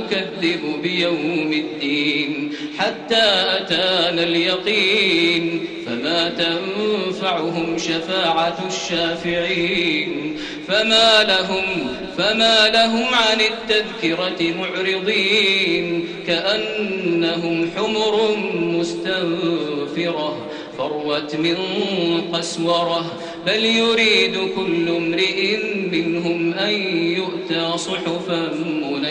نكذب بيوم الدين حتى أتانا اليقين فما تنفعهم شفاعة الشافعين فما لهم فما لهم عن التذكرة معرضين كأنهم حمر مستنفرة فروت من قسورة بل يريد كل امرئ منهم أن يؤتى صحفا